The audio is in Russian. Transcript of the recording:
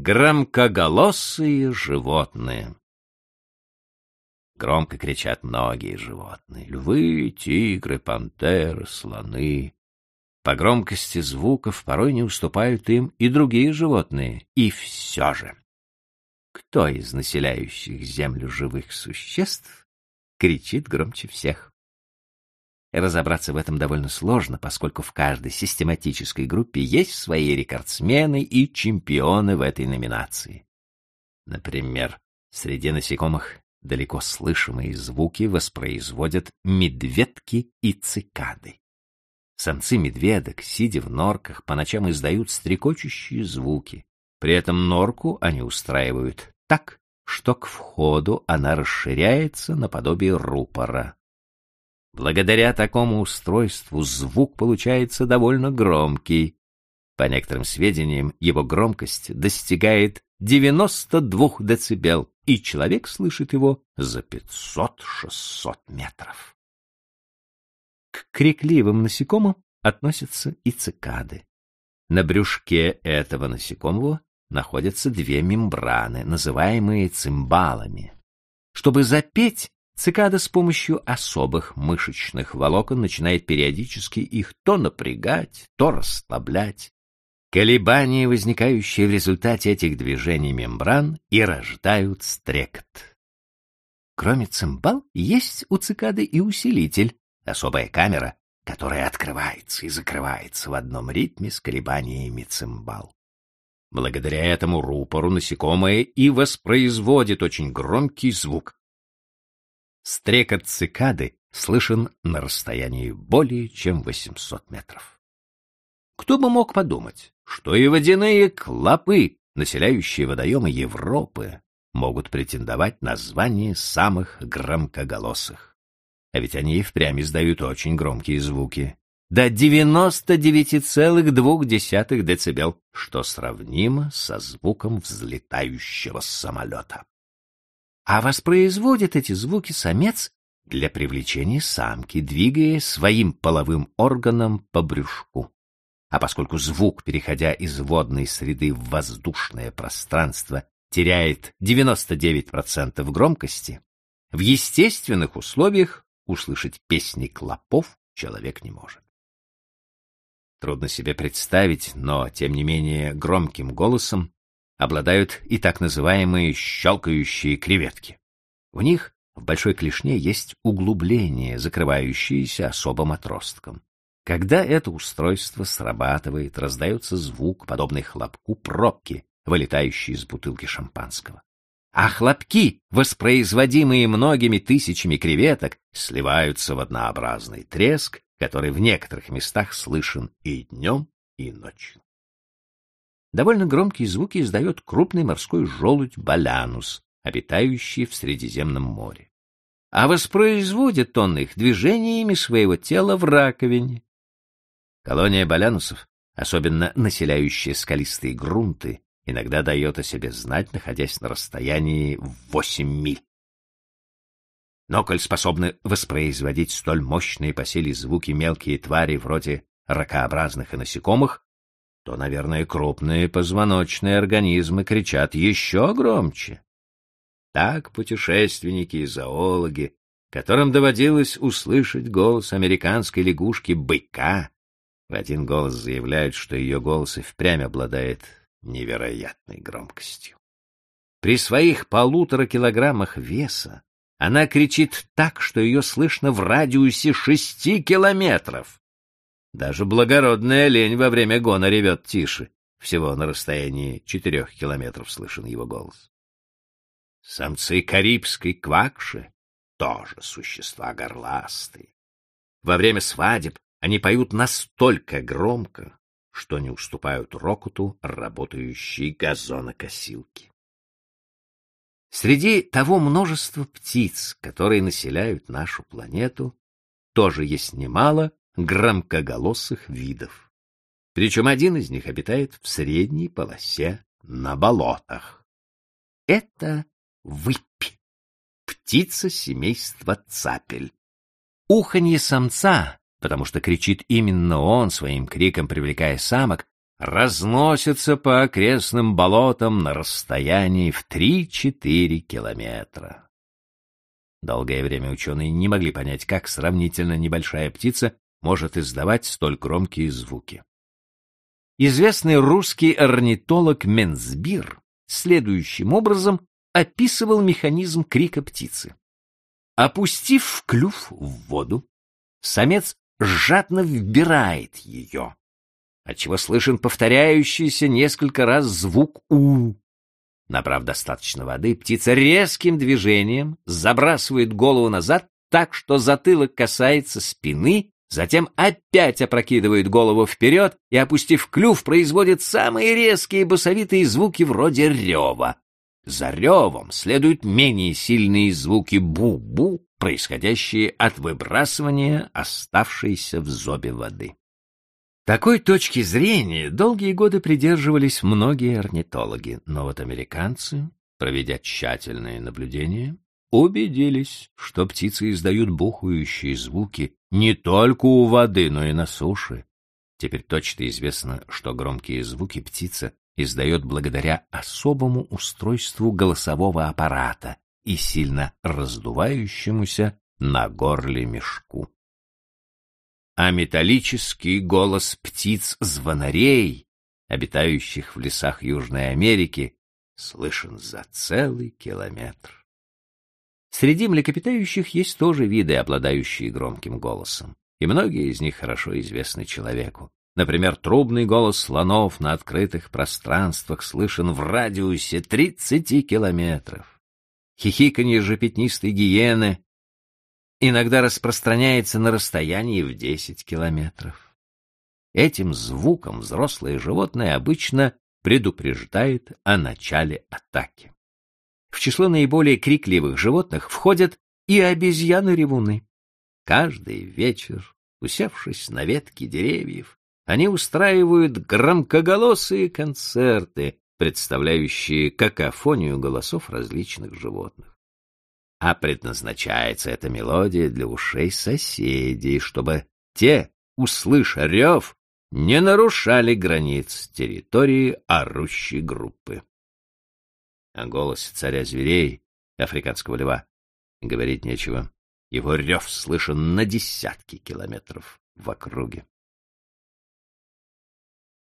Громкоголосые животные. Громко кричат многие животные. Львы, тигры, пантеры, слоны. По громкости звуков порой не уступают им и другие животные. И все же. Кто из населяющих землю живых существ кричит громче всех? Разобраться в этом довольно сложно, поскольку в каждой систематической группе есть свои рекордсмены и чемпионы в этой номинации. Например, среди насекомых далеко слышимые звуки воспроизводят медведки и цикады. Самцы медведок, сидя в норках, по ночам издают стрекочущие звуки. При этом норку они устраивают так, что к входу она расширяется наподобие рупора. Благодаря такому устройству звук получается довольно громкий. По некоторым сведениям, его громкость достигает 92 дБ, и человек слышит его за 500-600 метров. К крикливым насекомым относятся и цикады. На брюшке этого насекомого находятся две мембраны, называемые цимбалами. Чтобы запеть, Цикада с помощью особых мышечных волокон начинает периодически их то напрягать, то расслаблять. Колебания, возникающие в результате этих движений мембран, и рождают стрекот. Кроме цимбал, есть у цикады и усилитель, особая камера, которая открывается и закрывается в одном ритме с колебаниями цимбал. Благодаря этому рупору насекомое и воспроизводит очень громкий звук, Стрекот цикады слышен на расстоянии более чем 800 метров. Кто бы мог подумать, что и водяные клопы, населяющие водоемы Европы, могут претендовать на звание самых громкоголосых. А ведь они и впрямь издают очень громкие звуки. До 99,2 дБ, что сравнимо со звуком взлетающего самолета а воспроизводит эти звуки самец для привлечения самки, двигая своим половым органом по брюшку. А поскольку звук, переходя из водной среды в воздушное пространство, теряет 99% громкости, в естественных условиях услышать песни клопов человек не может. Трудно себе представить, но, тем не менее, громким голосом обладают и так называемые щелкающие креветки. У них в большой клешне есть углубление, закрывающееся особым отростком. Когда это устройство срабатывает, раздается звук, подобный хлопку пробки, вылетающей из бутылки шампанского. А хлопки, воспроизводимые многими тысячами креветок, сливаются в однообразный треск, который в некоторых местах слышен и днем, и ночью. Довольно громкие звуки издает крупный морской желудь балянус, обитающий в Средиземном море. А воспроизводит он их движениями своего тела в раковине. Колония балянусов, особенно населяющая скалистые грунты, иногда дает о себе знать, находясь на расстоянии в 8 миль. Но коль способны воспроизводить столь мощные по силе звуки мелкие твари вроде ракообразных и насекомых, то, наверное, крупные позвоночные организмы кричат еще громче. Так путешественники и зоологи, которым доводилось услышать голос американской лягушки-быка, в один голос заявляют, что ее голос и впрямь обладает невероятной громкостью. При своих полутора килограммах веса она кричит так, что ее слышно в радиусе шести километров. Даже благородная лень во время гона ревет тише. Всего на расстоянии четырех километров слышен его голос. Самцы карибской квакши тоже существа горластые. Во время свадеб они поют настолько громко, что не уступают рокоту работающей газонокосилки. Среди того множества птиц, которые населяют нашу планету, тоже есть немало громкоголосых видов. Причем один из них обитает в средней полосе на болотах. Это выпь, птица семейства цапель. Уханье самца, потому что кричит именно он, своим криком привлекая самок, разносятся по окрестным болотам на расстоянии в 3-4 километра. Долгое время ученые не могли понять, как сравнительно небольшая птица может издавать столь громкие звуки. Известный русский орнитолог Менсбир следующим образом описывал механизм крика птицы. Опустив клюв в воду, самец жадно вбирает ее, отчего слышен повторяющийся несколько раз звук «у». Набрав достаточно воды, птица резким движением забрасывает голову назад так, что затылок касается спины, затем опять опрокидывает голову вперед и, опустив клюв, производит самые резкие басовитые звуки вроде рева. За ревом следуют менее сильные звуки бу-бу, происходящие от выбрасывания оставшейся в зобе воды. Такой точки зрения долгие годы придерживались многие орнитологи, но вот американцы, проведя тщательные наблюдения, убедились, что птицы издают бухающие звуки не только у воды, но и на суше. Теперь точно известно, что громкие звуки птица издает благодаря особому устройству голосового аппарата и сильно раздувающемуся на горле мешку а металлический голос птиц-звонарей, обитающих в лесах Южной Америки, слышен за целый километр. Среди млекопитающих есть тоже виды, обладающие громким голосом, и многие из них хорошо известны человеку. Например, трубный голос слонов на открытых пространствах слышен в радиусе 30 километров. Хихиканье же пятнистой гиены иногда распространяется на расстоянии в 10 километров. Этим звуком взрослое животное обычно предупреждает о начале атаки. В число наиболее крикливых животных входят и обезьяны-ревуны. Каждый вечер, усевшись на ветки деревьев, они устраивают громкоголосые концерты, представляющие какофонию голосов различных животных а предназначается эта мелодия для ушей соседей, чтобы те, услыша рев, не нарушали границ территории орущей группы. О голосе царя зверей, африканского льва, говорить нечего. Его рев слышен на десятки километров в округе.